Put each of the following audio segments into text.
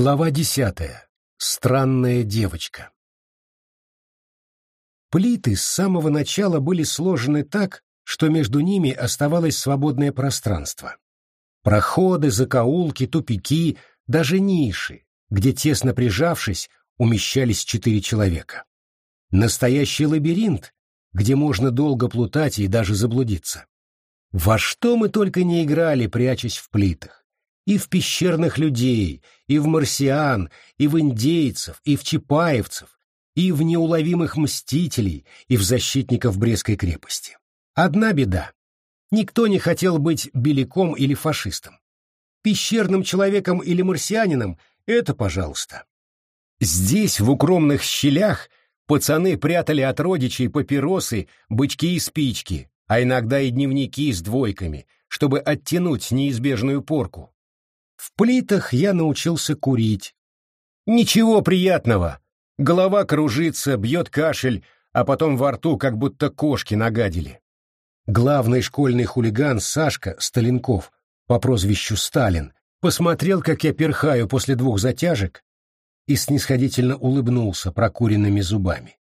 Глава десятая. Странная девочка. Плиты с самого начала были сложены так, что между ними оставалось свободное пространство. Проходы, закоулки, тупики, даже ниши, где, тесно прижавшись, умещались четыре человека. Настоящий лабиринт, где можно долго плутать и даже заблудиться. Во что мы только не играли, прячась в плитах и в пещерных людей, и в марсиан, и в индейцев, и в чапаевцев, и в неуловимых мстителей, и в защитников Брестской крепости. Одна беда. Никто не хотел быть беляком или фашистом. Пещерным человеком или марсианином — это пожалуйста. Здесь, в укромных щелях, пацаны прятали от родичей папиросы, бычки и спички, а иногда и дневники с двойками, чтобы оттянуть неизбежную порку. В плитах я научился курить. Ничего приятного. Голова кружится, бьет кашель, а потом во рту как будто кошки нагадили. Главный школьный хулиган Сашка Сталинков по прозвищу Сталин посмотрел, как я перхаю после двух затяжек, и снисходительно улыбнулся прокуренными зубами.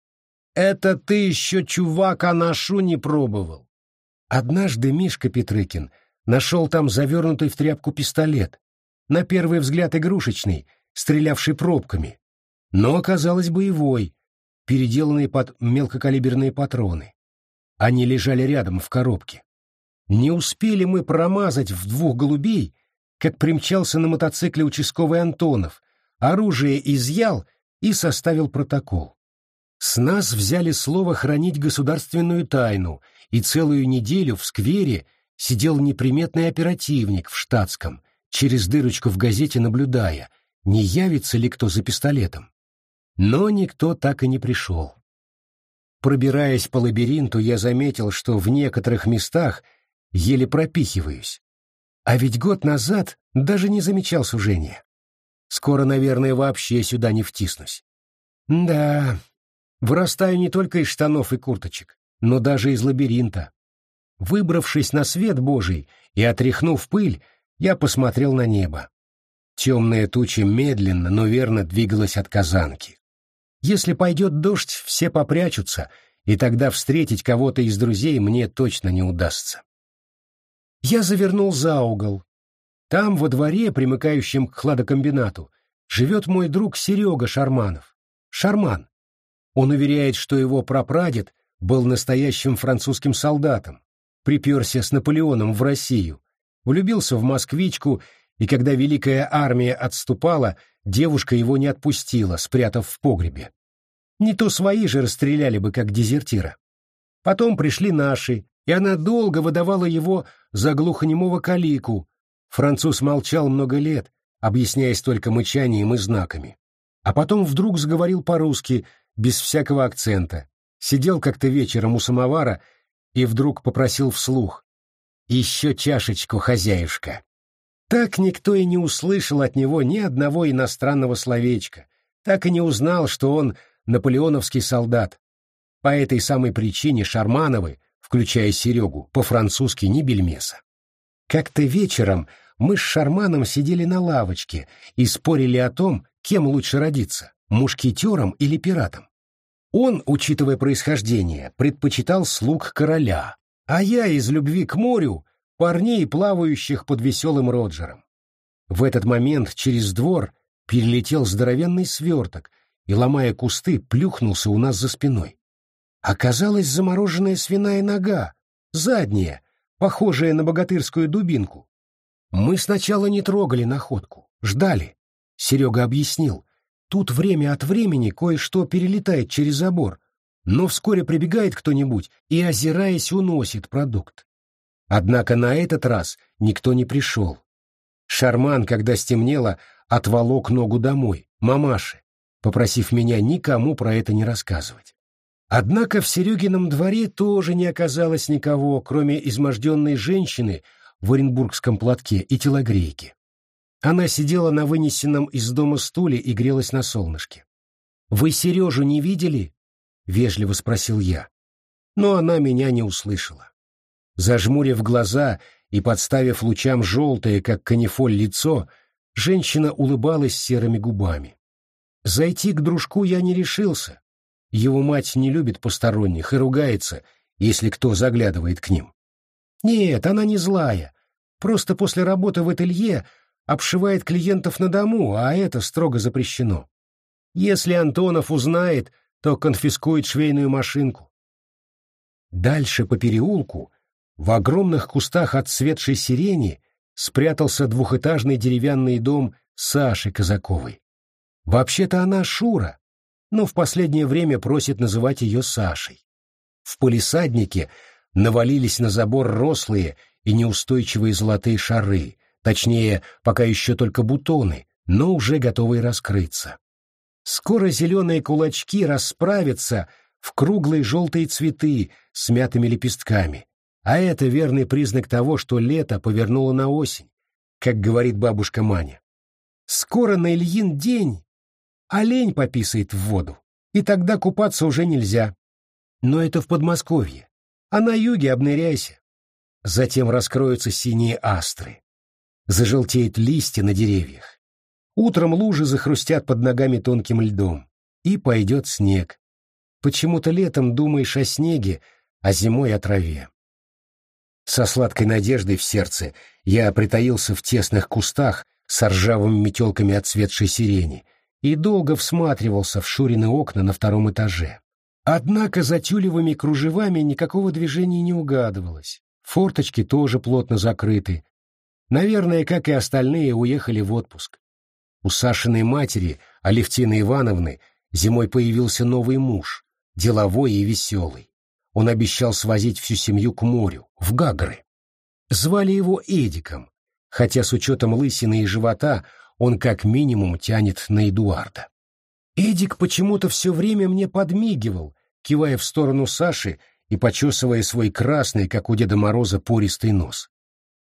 «Это ты еще, чувак, анашу не пробовал!» Однажды Мишка Петрыкин нашел там завернутый в тряпку пистолет, на первый взгляд игрушечный, стрелявший пробками, но оказалось боевой, переделанный под мелкокалиберные патроны. Они лежали рядом в коробке. Не успели мы промазать в двух голубей, как примчался на мотоцикле участковый Антонов, оружие изъял и составил протокол. С нас взяли слово хранить государственную тайну, и целую неделю в сквере сидел неприметный оперативник в штатском, через дырочку в газете наблюдая, не явится ли кто за пистолетом. Но никто так и не пришел. Пробираясь по лабиринту, я заметил, что в некоторых местах еле пропихиваюсь. А ведь год назад даже не замечал сужения. Скоро, наверное, вообще сюда не втиснусь. Да, вырастаю не только из штанов и курточек, но даже из лабиринта. Выбравшись на свет Божий и отряхнув пыль, я посмотрел на небо. Темная туча медленно, но верно двигалась от Казанки. Если пойдет дождь, все попрячутся, и тогда встретить кого-то из друзей мне точно не удастся. Я завернул за угол. Там, во дворе, примыкающем к хладокомбинату, живет мой друг Серега Шарманов. Шарман. Он уверяет, что его прапрадед был настоящим французским солдатом, приперся с Наполеоном в Россию, влюбился в москвичку, и когда Великая Армия отступала, девушка его не отпустила, спрятав в погребе. Не то свои же расстреляли бы, как дезертира. Потом пришли наши, и она долго выдавала его за глухонемого калику. Француз молчал много лет, объясняясь только мычанием и знаками. А потом вдруг заговорил по-русски, без всякого акцента. Сидел как-то вечером у самовара и вдруг попросил вслух. Еще чашечку, хозяюшка. Так никто и не услышал от него ни одного иностранного словечка, так и не узнал, что он наполеоновский солдат. По этой самой причине Шармановы, включая Серегу, по-французски не бельмеса. Как-то вечером мы с Шарманом сидели на лавочке и спорили о том, кем лучше родиться, мушкетером или пиратом. Он, учитывая происхождение, предпочитал слуг короля, а я из любви к морю парней, плавающих под веселым Роджером. В этот момент через двор перелетел здоровенный сверток и, ломая кусты, плюхнулся у нас за спиной. Оказалась замороженная свиная нога, задняя, похожая на богатырскую дубинку. Мы сначала не трогали находку, ждали. Серега объяснил, тут время от времени кое-что перелетает через забор, но вскоре прибегает кто-нибудь и, озираясь, уносит продукт. Однако на этот раз никто не пришел. Шарман, когда стемнело, отволок ногу домой, мамаше, попросив меня никому про это не рассказывать. Однако в Серегином дворе тоже не оказалось никого, кроме изможденной женщины в оренбургском платке и телогрейки. Она сидела на вынесенном из дома стуле и грелась на солнышке. «Вы Сережу не видели?» — вежливо спросил я. Но она меня не услышала. Зажмурив глаза и подставив лучам желтое, как канифоль, лицо, Женщина улыбалась серыми губами. Зайти к дружку я не решился. Его мать не любит посторонних и ругается, если кто заглядывает к ним. Нет, она не злая. Просто после работы в ателье обшивает клиентов на дому, а это строго запрещено. Если Антонов узнает, то конфискует швейную машинку. Дальше по переулку, в огромных кустах отцветшей сирени, спрятался двухэтажный деревянный дом Саши Казаковой. Вообще-то она Шура, но в последнее время просит называть ее Сашей. В полисаднике навалились на забор рослые и неустойчивые золотые шары, точнее, пока еще только бутоны, но уже готовые раскрыться. Скоро зеленые кулачки расправятся в круглые желтые цветы с мятыми лепестками, а это верный признак того, что лето повернуло на осень, как говорит бабушка Маня. Скоро на Ильин день олень пописает в воду, и тогда купаться уже нельзя. Но это в Подмосковье, а на юге обныряйся. Затем раскроются синие астры. Зажелтеют листья на деревьях. Утром лужи захрустят под ногами тонким льдом, и пойдет снег. Почему-то летом думаешь о снеге, а зимой о траве. Со сладкой надеждой в сердце я притаился в тесных кустах с ржавыми метелками отцветшей сирени и долго всматривался в Шурины окна на втором этаже. Однако за тюлевыми кружевами никакого движения не угадывалось. Форточки тоже плотно закрыты. Наверное, как и остальные, уехали в отпуск. У Сашиной матери, Алевтины Ивановны, зимой появился новый муж, деловой и веселый. Он обещал свозить всю семью к морю, в Гагры. Звали его Эдиком, хотя с учетом лысины и живота он как минимум тянет на Эдуарда. Эдик почему-то все время мне подмигивал, кивая в сторону Саши и почесывая свой красный, как у Деда Мороза, пористый нос.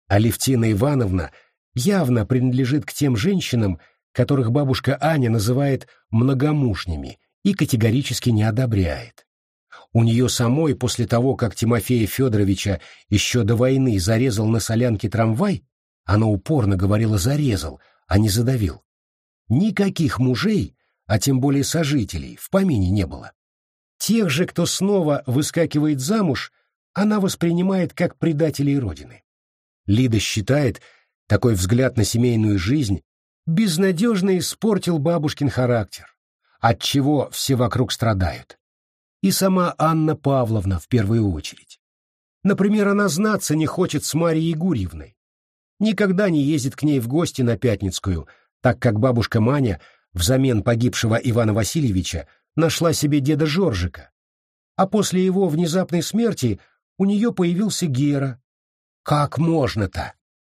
Алевтина Ивановна явно принадлежит к тем женщинам, которых бабушка Аня называет многомужними и категорически не одобряет. У нее самой после того, как Тимофея Федоровича еще до войны зарезал на солянке трамвай, она упорно говорила «зарезал», а не «задавил». Никаких мужей, а тем более сожителей, в помине не было. Тех же, кто снова выскакивает замуж, она воспринимает как предателей Родины. Лида считает, такой взгляд на семейную жизнь безнадежно испортил бабушкин характер, от чего все вокруг страдают и сама Анна Павловна в первую очередь. Например, она знаться не хочет с Марией Гурьевной. Никогда не ездит к ней в гости на Пятницкую, так как бабушка Маня взамен погибшего Ивана Васильевича нашла себе деда Жоржика. А после его внезапной смерти у нее появился Гера. «Как можно-то?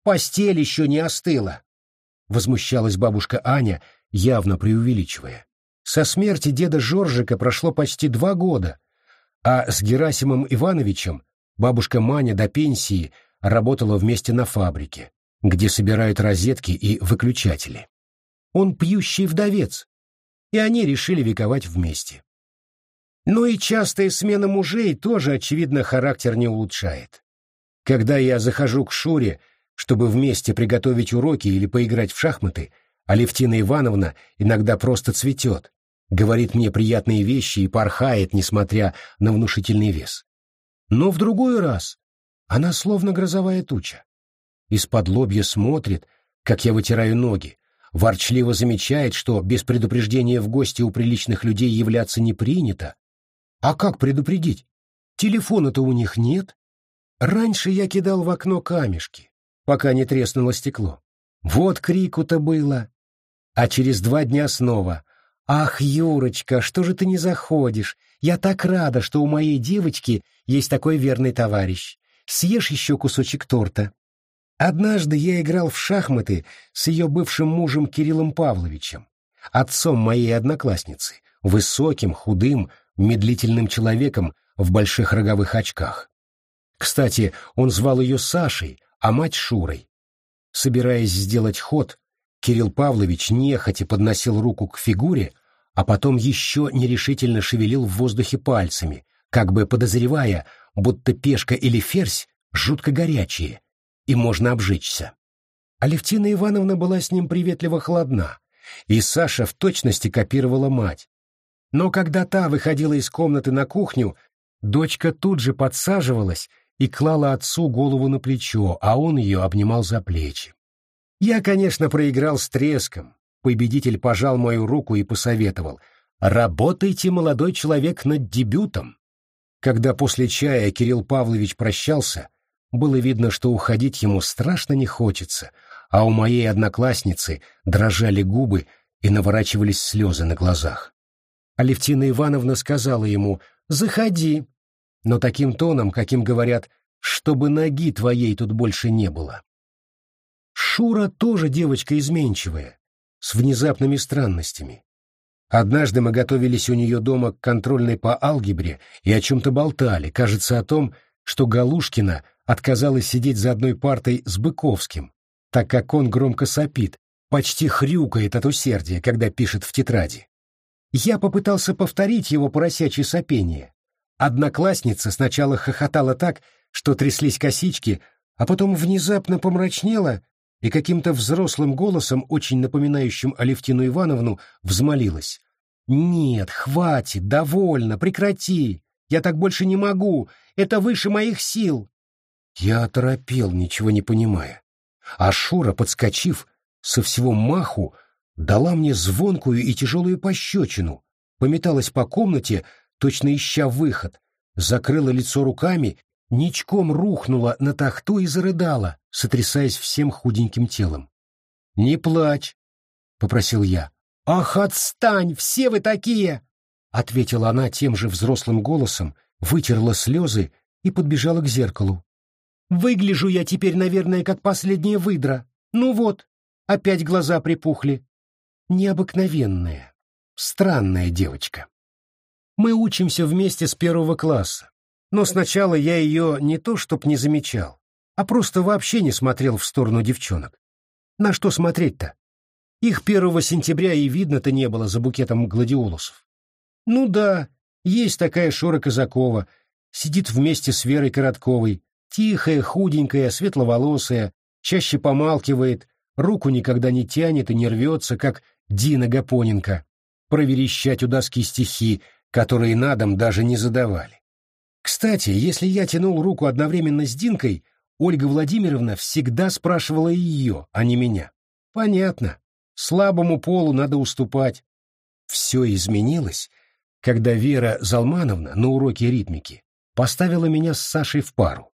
Постель еще не остыла!» Возмущалась бабушка Аня, явно преувеличивая. Со смерти деда Жоржика прошло почти два года, а с Герасимом Ивановичем бабушка Маня до пенсии работала вместе на фабрике, где собирают розетки и выключатели. Он пьющий вдовец, и они решили вековать вместе. Но и частая смена мужей тоже, очевидно, характер не улучшает. Когда я захожу к Шуре, чтобы вместе приготовить уроки или поиграть в шахматы, Алевтина Ивановна иногда просто цветет, говорит мне приятные вещи и порхает, несмотря на внушительный вес. Но в другой раз она словно грозовая туча. Из-под лобья смотрит, как я вытираю ноги, ворчливо замечает, что без предупреждения в гости у приличных людей являться не принято. А как предупредить? Телефона-то у них нет. Раньше я кидал в окно камешки, пока не треснуло стекло. Вот крику-то было. А через два дня снова «Ах, Юрочка, что же ты не заходишь? Я так рада, что у моей девочки есть такой верный товарищ. Съешь еще кусочек торта». Однажды я играл в шахматы с ее бывшим мужем Кириллом Павловичем, отцом моей одноклассницы, высоким, худым, медлительным человеком в больших роговых очках. Кстати, он звал ее Сашей, а мать Шурой. Собираясь сделать ход, Кирилл Павлович нехотя подносил руку к фигуре, а потом еще нерешительно шевелил в воздухе пальцами, как бы подозревая, будто пешка или ферзь жутко горячие, и можно обжечься. Алевтина Ивановна была с ним приветливо холодна, и Саша в точности копировала мать. Но когда та выходила из комнаты на кухню, дочка тут же подсаживалась и клала отцу голову на плечо, а он ее обнимал за плечи. Я, конечно, проиграл с треском. Победитель пожал мою руку и посоветовал «Работайте, молодой человек, над дебютом». Когда после чая Кирилл Павлович прощался, было видно, что уходить ему страшно не хочется, а у моей одноклассницы дрожали губы и наворачивались слезы на глазах. Алевтина Ивановна сказала ему «Заходи», но таким тоном, каким говорят «чтобы ноги твоей тут больше не было». Шура тоже девочка изменчивая, с внезапными странностями. Однажды мы готовились у нее дома к контрольной по алгебре и о чем-то болтали, кажется, о том, что Галушкина отказалась сидеть за одной партой с Быковским, так как он громко сопит, почти хрюкает от усердия, когда пишет в тетради. Я попытался повторить его поросячье сопение. Одноклассница сначала хохотала так, что тряслись косички, а потом внезапно помрачнела и каким-то взрослым голосом, очень напоминающим Алевтину Ивановну, взмолилась. «Нет, хватит, довольно, прекрати! Я так больше не могу! Это выше моих сил!» Я оторопел, ничего не понимая. А Шура, подскочив, со всего маху дала мне звонкую и тяжелую пощечину, пометалась по комнате, точно ища выход, закрыла лицо руками, ничком рухнула на тахту и зарыдала, сотрясаясь всем худеньким телом. «Не плачь», — попросил я. «Ах, отстань, все вы такие!» — ответила она тем же взрослым голосом, вытерла слезы и подбежала к зеркалу. «Выгляжу я теперь, наверное, как последняя выдра. Ну вот, опять глаза припухли необыкновенная, странная девочка. Мы учимся вместе с первого класса, но сначала я ее не то чтоб не замечал, а просто вообще не смотрел в сторону девчонок. На что смотреть-то? Их первого сентября и видно-то не было за букетом гладиолусов. Ну да, есть такая Шора Казакова, сидит вместе с Верой Коротковой, тихая, худенькая, светловолосая, чаще помалкивает, руку никогда не тянет и не рвется, как Дина Гапоненко, проверещать у доски стихи, которые на дом даже не задавали. Кстати, если я тянул руку одновременно с Динкой, Ольга Владимировна всегда спрашивала ее, а не меня. Понятно, слабому полу надо уступать. Все изменилось, когда Вера Залмановна на уроке ритмики поставила меня с Сашей в пару.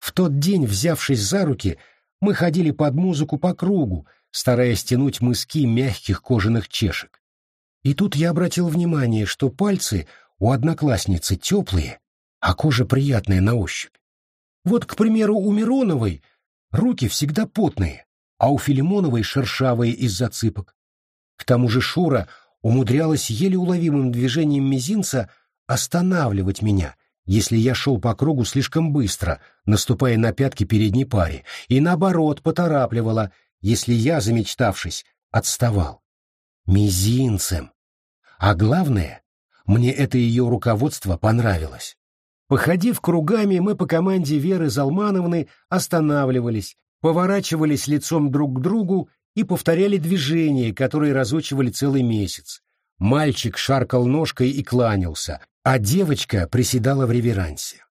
В тот день, взявшись за руки, мы ходили под музыку по кругу, стараясь тянуть мыски мягких кожаных чешек. И тут я обратил внимание, что пальцы у одноклассницы теплые, а кожа приятная на ощупь. Вот, к примеру, у Мироновой руки всегда потные, а у Филимоновой шершавые из-за цыпок. К тому же Шура умудрялась еле уловимым движением мизинца останавливать меня, если я шел по кругу слишком быстро, наступая на пятки передней паре, и наоборот поторапливала, если я, замечтавшись, отставал. Мизинцем. А главное, мне это ее руководство понравилось. Походив кругами, мы по команде Веры Залмановны останавливались, поворачивались лицом друг к другу и повторяли движения, которые разучивали целый месяц. Мальчик шаркал ножкой и кланялся, а девочка приседала в реверансе.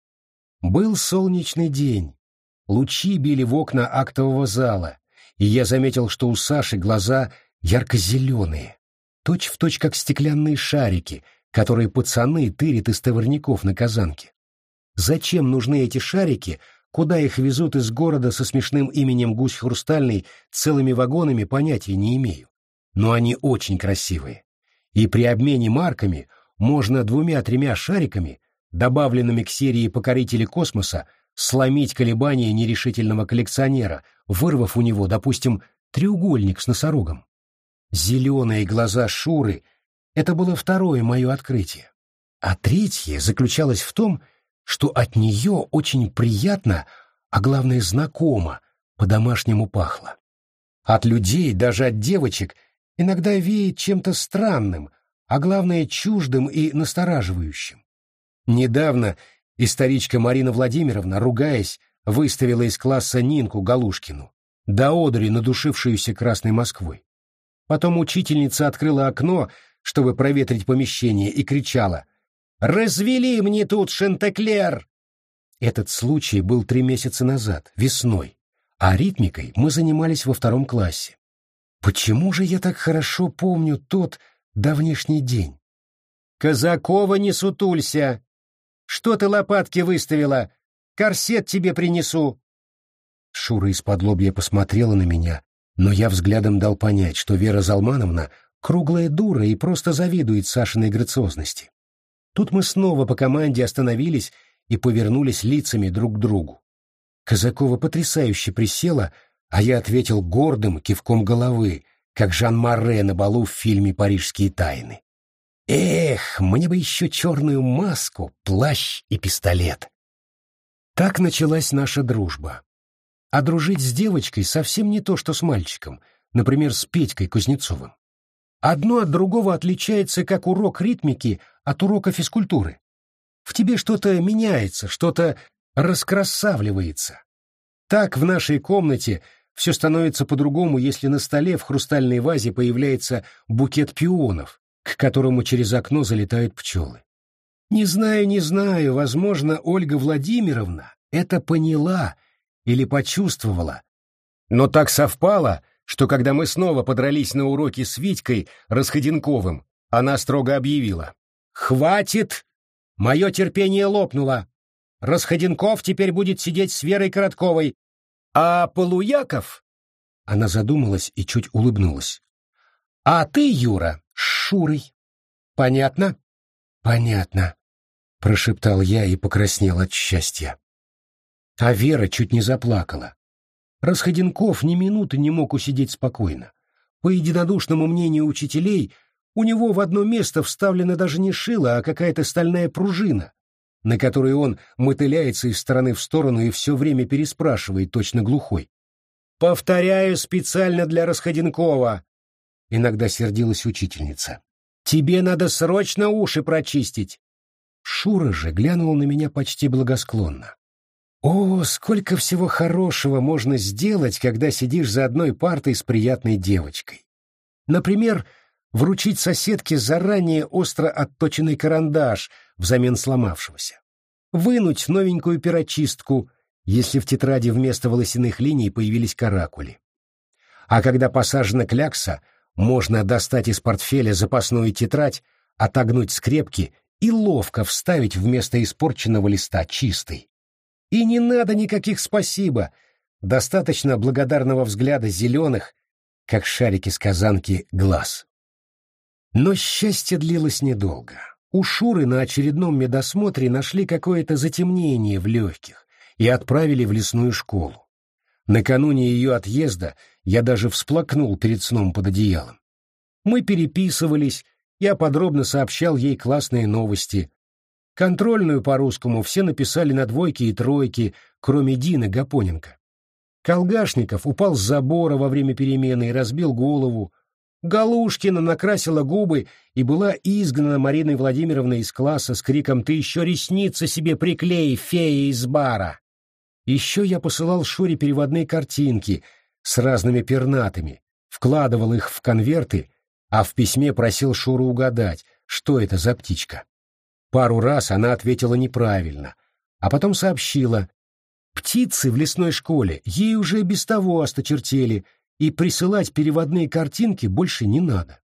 Был солнечный день. Лучи били в окна актового зала, и я заметил, что у Саши глаза ярко-зеленые, точь-в-точь как стеклянные шарики, которые пацаны тырят из товарников на казанке. Зачем нужны эти шарики, куда их везут из города со смешным именем Гусь Хрустальный целыми вагонами, понятия не имею. Но они очень красивые. И при обмене марками можно двумя-тремя шариками, добавленными к серии «Покорители космоса», сломить колебания нерешительного коллекционера, вырвав у него, допустим, треугольник с носорогом. Зеленые глаза Шуры — это было второе мое открытие. А третье заключалось в том, что от нее очень приятно, а главное знакомо, по-домашнему пахло. От людей, даже от девочек, иногда веет чем-то странным, а главное чуждым и настораживающим. Недавно Историчка Марина Владимировна, ругаясь, выставила из класса Нинку Галушкину. до одури надушившуюся Красной Москвой. Потом учительница открыла окно, чтобы проветрить помещение, и кричала «Развели мне тут шентеклер!» Этот случай был три месяца назад, весной, а ритмикой мы занимались во втором классе. Почему же я так хорошо помню тот давнешний день? «Казакова, не сутулься! Что ты лопатки выставила? Корсет тебе принесу!» Шура из-под лобья посмотрела на меня, но я взглядом дал понять, что Вера Залмановна круглая дура и просто завидует Сашиной грациозности. Тут мы снова по команде остановились и повернулись лицами друг к другу. Казакова потрясающе присела, а я ответил гордым кивком головы, как Жан Марре на балу в фильме «Парижские тайны». Эх, мне бы еще черную маску, плащ и пистолет. Так началась наша дружба. А дружить с девочкой совсем не то, что с мальчиком, например, с Петькой Кузнецовым. Одно от другого отличается, как урок ритмики от урока физкультуры. В тебе что-то меняется, что-то раскрасавливается. Так в нашей комнате все становится по-другому, если на столе в хрустальной вазе появляется букет пионов, к которому через окно залетают пчелы. Не знаю, не знаю, возможно, Ольга Владимировна это поняла или почувствовала. Но так совпало, что когда мы снова подрались на уроке с Витькой Расходенковым, она строго объявила. «Хватит! Мое терпение лопнуло. Расходенков теперь будет сидеть с Верой Коротковой, а Полуяков...» Она задумалась и чуть улыбнулась. «А ты, Юра, с Шурой. Понятно?» «Понятно», — прошептал я и покраснел от счастья. А Вера чуть не заплакала. Расходенков ни минуты не мог усидеть спокойно. По единодушному мнению учителей, у него в одно место вставлена даже не шило, а какая-то стальная пружина, на которой он мотыляется из стороны в сторону и все время переспрашивает, точно глухой. «Повторяю специально для Расходенкова!» Иногда сердилась учительница. «Тебе надо срочно уши прочистить!» Шура же глянул на меня почти благосклонно. О, сколько всего хорошего можно сделать, когда сидишь за одной партой с приятной девочкой. Например, вручить соседке заранее остро отточенный карандаш взамен сломавшегося. Вынуть новенькую перочистку, если в тетради вместо волосяных линий появились каракули. А когда посажена клякса, можно достать из портфеля запасную тетрадь, отогнуть скрепки и ловко вставить вместо испорченного листа чистый. И не надо никаких спасибо. Достаточно благодарного взгляда зеленых, как шарики с казанки, глаз. Но счастье длилось недолго. У Шуры на очередном медосмотре нашли какое-то затемнение в легких и отправили в лесную школу. Накануне ее отъезда я даже всплакнул перед сном под одеялом. Мы переписывались, я подробно сообщал ей классные новости, Контрольную по-русскому все написали на двойки и тройки, кроме Дины Гапоненко. Колгашников упал с забора во время перемены и разбил голову. Галушкина накрасила губы и была изгнана Мариной Владимировной из класса с криком «Ты еще ресницы себе приклей, фея из бара!». Еще я посылал Шуре переводные картинки с разными пернатыми, вкладывал их в конверты, а в письме просил Шуру угадать, что это за птичка. Пару раз она ответила неправильно, а потом сообщила. Птицы в лесной школе ей уже без того осточертели, и присылать переводные картинки больше не надо.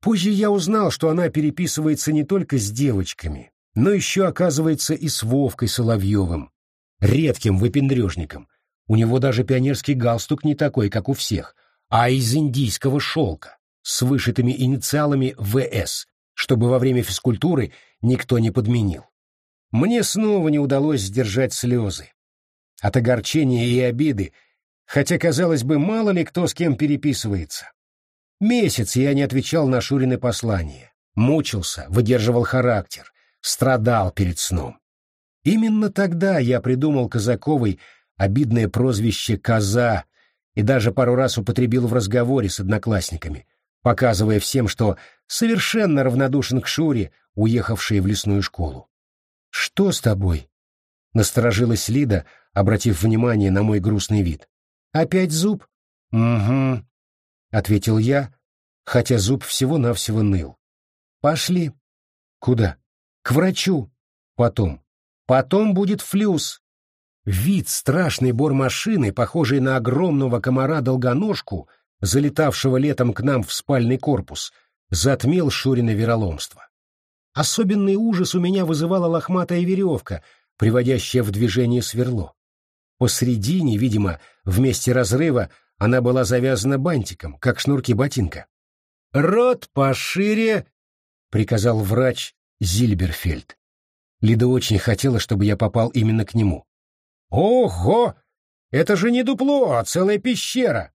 Позже я узнал, что она переписывается не только с девочками, но еще, оказывается, и с Вовкой Соловьевым, редким выпендрежником. У него даже пионерский галстук не такой, как у всех, а из индийского шелка, с вышитыми инициалами ВС, чтобы во время физкультуры никто не подменил. Мне снова не удалось сдержать слезы. От огорчения и обиды, хотя, казалось бы, мало ли кто с кем переписывается. Месяц я не отвечал на Шурины послания, мучился, выдерживал характер, страдал перед сном. Именно тогда я придумал Казаковой обидное прозвище «Коза» и даже пару раз употребил в разговоре с одноклассниками — показывая всем, что совершенно равнодушен к Шуре, уехавшей в лесную школу. «Что с тобой?» — насторожилась Лида, обратив внимание на мой грустный вид. Опять зуб? Угу, ответил я, хотя зуб всего-навсего ныл. Пошли. Куда? К врачу. Потом. Потом будет флюс. Вид страшной бормашины, похожей на огромного комара-долгоножку, залетавшего летом к нам в спальный корпус, затмил Шурина вероломство. Особенный ужас у меня вызывала лохматая веревка, приводящая в движение сверло. Посредине, видимо, в месте разрыва она была завязана бантиком, как шнурки ботинка. «Рот пошире!» — приказал врач Зильберфельд. Лида очень хотела, чтобы я попал именно к нему. «Ого! Это же не дупло, а целая пещера!»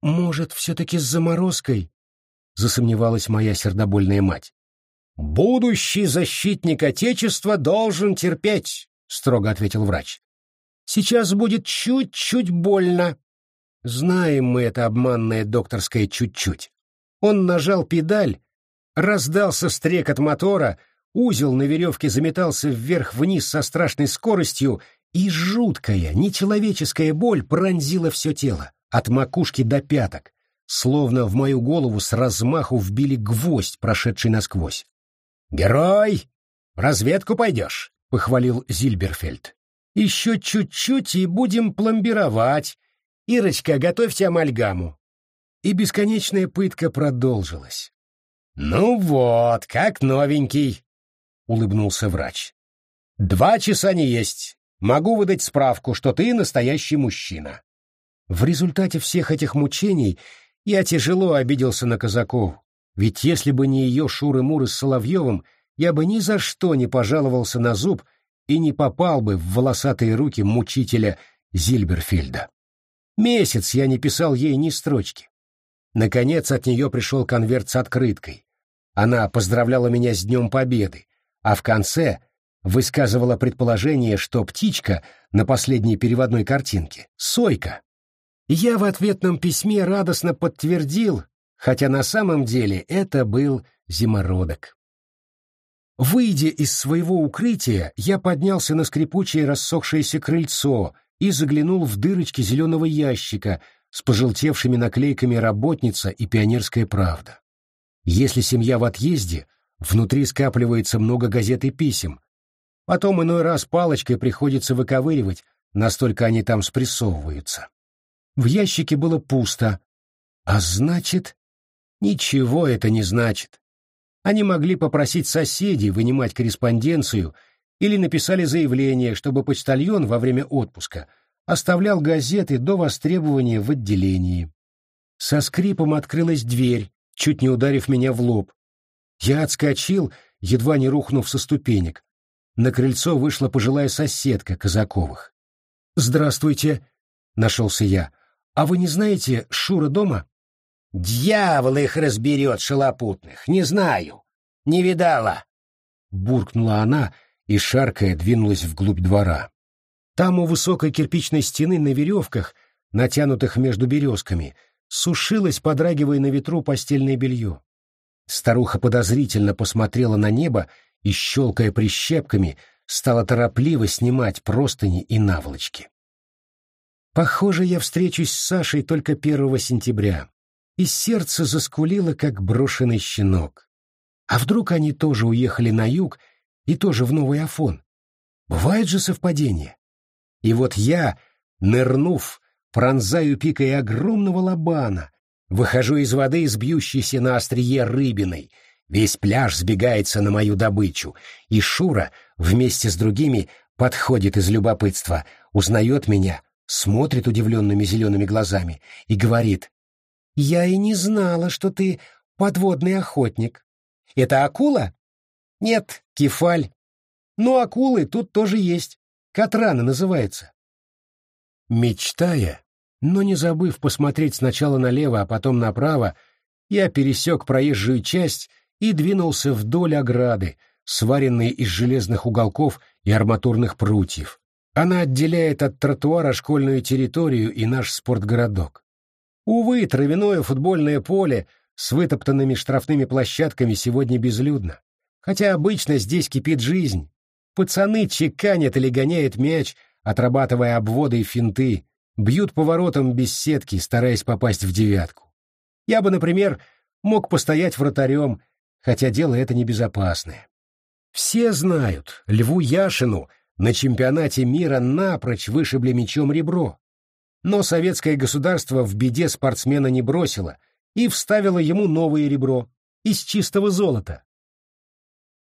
«Может, все-таки с заморозкой?» — засомневалась моя сердобольная мать. «Будущий защитник Отечества должен терпеть», — строго ответил врач. «Сейчас будет чуть-чуть больно». Знаем мы это обманное докторское чуть-чуть. Он нажал педаль, раздался стрекот мотора, узел на веревке заметался вверх-вниз со страшной скоростью, и жуткая, нечеловеческая боль пронзила все тело, от макушки до пяток, словно в мою голову с размаху вбили гвоздь, прошедший насквозь. «Герой! В разведку пойдешь!» — похвалил Зильберфельд. «Еще чуть-чуть и будем пломбировать. Ирочка, готовьте амальгаму». И бесконечная пытка продолжилась. «Ну вот, как новенький», — улыбнулся врач. «Два часа не есть. Могу выдать справку, что ты настоящий мужчина». В результате всех этих мучений я тяжело обиделся на Казакову. Ведь если бы не ее шуры-муры с Соловьевым, я бы ни за что не пожаловался на зуб и не попал бы в волосатые руки мучителя Зильберфельда. Месяц я не писал ей ни строчки. Наконец от нее пришел конверт с открыткой. Она поздравляла меня с Днем Победы, а в конце высказывала предположение, что птичка на последней переводной картинке — сойка. Я в ответном письме радостно подтвердил, хотя на самом деле это был зимородок. Выйдя из своего укрытия, я поднялся на скрипучее рассохшееся крыльцо и заглянул в дырочки зеленого ящика с пожелтевшими наклейками «Работница» и «Пионерская правда». Если семья в отъезде, внутри скапливается много газет и писем. Потом иной раз палочкой приходится выковыривать, настолько они там спрессовываются. В ящике было пусто, а значит, Ничего это не значит. Они могли попросить соседей вынимать корреспонденцию или написали заявление, чтобы почтальон во время отпуска оставлял газеты до востребования в отделении. Со скрипом открылась дверь, чуть не ударив меня в лоб. Я отскочил, едва не рухнув со ступенек. На крыльцо вышла пожилая соседка Казаковых. «Здравствуйте», — нашелся я. «А вы не знаете, Шура дома?» Дьявол их разберет, шалопутных, не знаю, не видала. Буркнула она и, шаркая, двинулась вглубь двора. Там у высокой кирпичной стены на веревках, натянутых между березками, сушилось, подрагивая на ветру, постельное белье. Старуха подозрительно посмотрела на небо и, щелкая прищепками, стала торопливо снимать простыни и наволочки. Похоже, я встречусь с Сашей только первого сентября и сердце заскулило, как брошенный щенок. А вдруг они тоже уехали на юг и тоже в Новый Афон? Бывает же совпадение. И вот я, нырнув, пронзаю пикой огромного лобана, выхожу из воды с на острие рыбиной, весь пляж сбегается на мою добычу, и Шура вместе с другими подходит из любопытства, узнает меня, смотрит удивленными зелеными глазами и говорит я и не знала, что ты подводный охотник. Это акула? Нет, кефаль. Но акулы тут тоже есть. Катрана называется. Мечтая, но не забыв посмотреть сначала налево, а потом направо, я пересек проезжую часть и двинулся вдоль ограды, сваренной из железных уголков и арматурных прутьев. Она отделяет от тротуара школьную территорию и наш спортгородок. Увы, травяное футбольное поле с вытоптанными штрафными площадками сегодня безлюдно. Хотя обычно здесь кипит жизнь. Пацаны чеканят или гоняют мяч, отрабатывая обводы и финты. Бьют поворотом без сетки, стараясь попасть в девятку. Я бы, например, мог постоять вратарем, хотя дело это небезопасное. Все знают, Льву Яшину на чемпионате мира напрочь вышибли мечом ребро. Но советское государство в беде спортсмена не бросило и вставило ему новое ребро из чистого золота.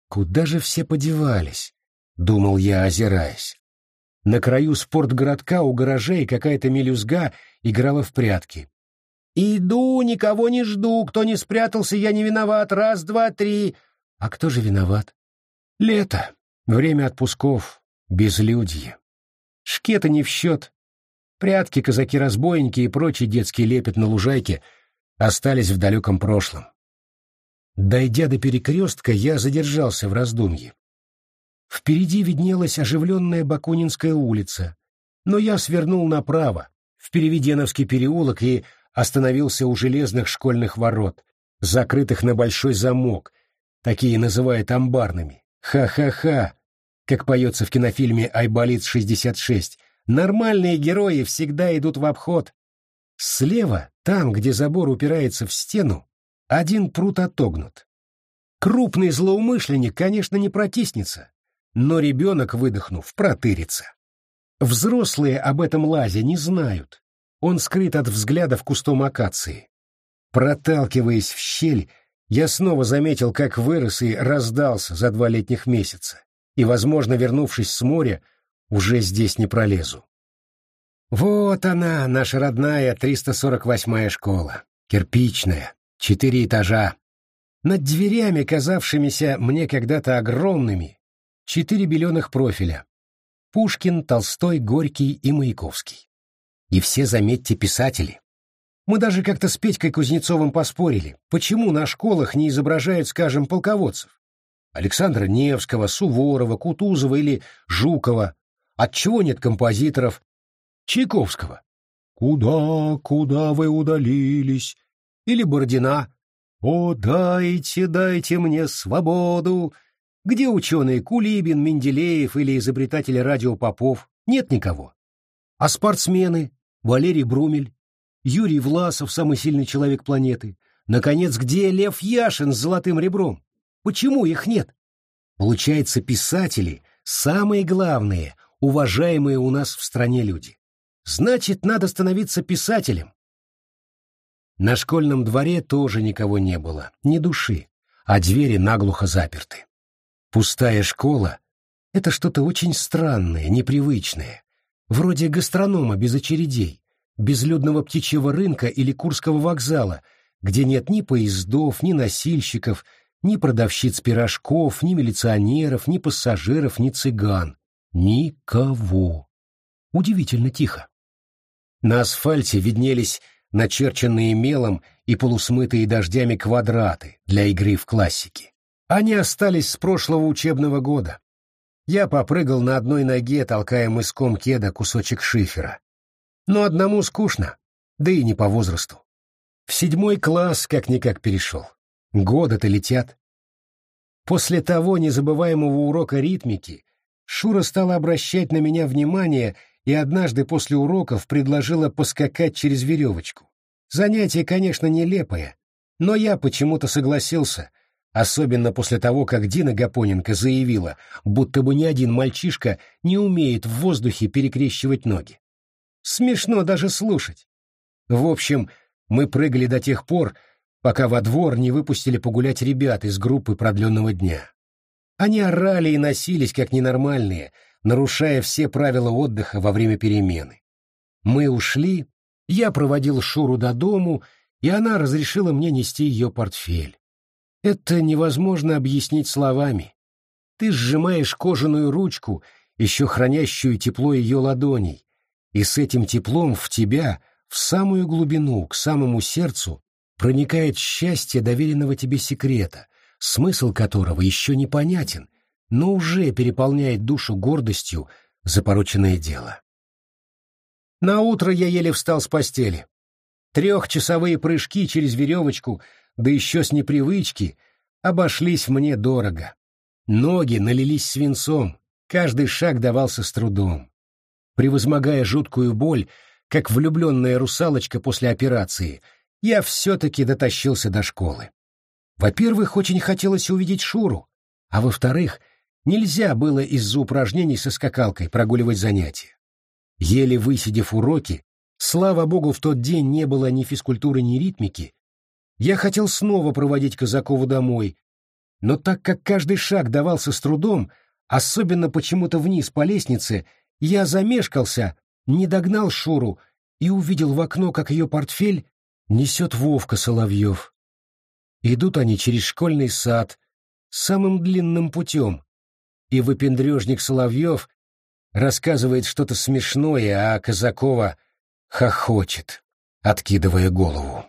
Куда же все подевались? Думал я, озираясь. На краю спортгородка у гаражей какая-то мелюзга играла в прятки. «Иду, никого не жду, кто не спрятался, я не виноват, раз, два, три». А кто же виноват? Лето, время отпусков, безлюдье. Шкеты не в счет. Прятки, казаки-разбойники и прочий детский лепет на лужайке остались в далеком прошлом. Дойдя до перекрестка, я задержался в раздумье. Впереди виднелась оживленная Бакунинская улица, но я свернул направо, в Переведеновский переулок и остановился у железных школьных ворот, закрытых на большой замок, такие называют амбарными. Ха-ха-ха, как поется в кинофильме «Айболит-66», нормальные герои всегда идут в обход. Слева, там, где забор упирается в стену, один прут отогнут. Крупный злоумышленник, конечно, не протиснется, но ребенок, выдохнув, протырится. Взрослые об этом лазе не знают. Он скрыт от взглядов кустом акации. Проталкиваясь в щель, я снова заметил, как вырос и раздался за два летних месяца, и, возможно, вернувшись с моря, уже здесь не пролезу. Вот она, наша родная 348-я школа, кирпичная, четыре этажа. Над дверями, казавшимися мне когда-то огромными, четыре беленых профиля. Пушкин, Толстой, Горький и Маяковский. И все, заметьте, писатели. Мы даже как-то с Петькой Кузнецовым поспорили, почему на школах не изображают, скажем, полководцев. Александра Невского, Суворова, Кутузова или Жукова. Отчего нет композиторов? Чайковского. «Куда, куда вы удалились?» Или Бородина. «О, дайте, дайте мне свободу!» Где ученые Кулибин, Менделеев или изобретатель радио Попов? Нет никого. А спортсмены? Валерий Брумель, Юрий Власов, самый сильный человек планеты. Наконец, где Лев Яшин с золотым ребром? Почему их нет? Получается, писатели — самые главные, уважаемые у нас в стране люди. Значит, надо становиться писателем. На школьном дворе тоже никого не было, ни души, а двери наглухо заперты. Пустая школа — это что-то очень странное, непривычное, вроде гастронома без очередей, безлюдного птичьего рынка или Курского вокзала, где нет ни поездов, ни носильщиков, ни продавщиц пирожков, ни милиционеров, ни пассажиров, ни цыган. Никого. Удивительно тихо. На асфальте виднелись начерченные мелом и полусмытые дождями квадраты для игры в классики. Они остались с прошлого учебного года. Я попрыгал на одной ноге, толкая мыском кеда кусочек шифера. Но одному скучно, да и не по возрасту. В седьмой класс как-никак перешел. Годы-то летят. После того незабываемого урока ритмики Шура стала обращать на меня внимание и однажды после уроков предложила поскакать через веревочку. Занятие, конечно, нелепое, но я почему-то согласился, Особенно после того, как Дина Гапоненко заявила, будто бы ни один мальчишка не умеет в воздухе перекрещивать ноги. Смешно даже слушать. В общем, мы прыгали до тех пор, пока во двор не выпустили погулять ребят из группы продленного дня. Они орали и носились как ненормальные, нарушая все правила отдыха во время перемены. Мы ушли, я проводил Шуру до дому, и она разрешила мне нести ее портфель. Это невозможно объяснить словами. Ты сжимаешь кожаную ручку, еще хранящую тепло ее ладоней, и с этим теплом в тебя, в самую глубину, к самому сердцу, проникает счастье доверенного тебе секрета, смысл которого еще непонятен, но уже переполняет душу гордостью за пороченное дело. На утро я еле встал с постели. Трехчасовые прыжки через веревочку да еще с непривычки, обошлись мне дорого. Ноги налились свинцом, каждый шаг давался с трудом. Превозмогая жуткую боль, как влюбленная русалочка после операции, я все-таки дотащился до школы. Во-первых, очень хотелось увидеть Шуру, а во-вторых, нельзя было из-за упражнений со скакалкой прогуливать занятия. Еле высидев уроки, слава богу, в тот день не было ни физкультуры, ни ритмики, я хотел снова проводить Казакова домой, но так как каждый шаг давался с трудом, особенно почему-то вниз по лестнице, я замешкался, не догнал Шуру и увидел в окно, как ее портфель несет Вовка Соловьев. Идут они через школьный сад, самым длинным путем, и выпендрежник Соловьев рассказывает что-то смешное, а Казакова хохочет, откидывая голову.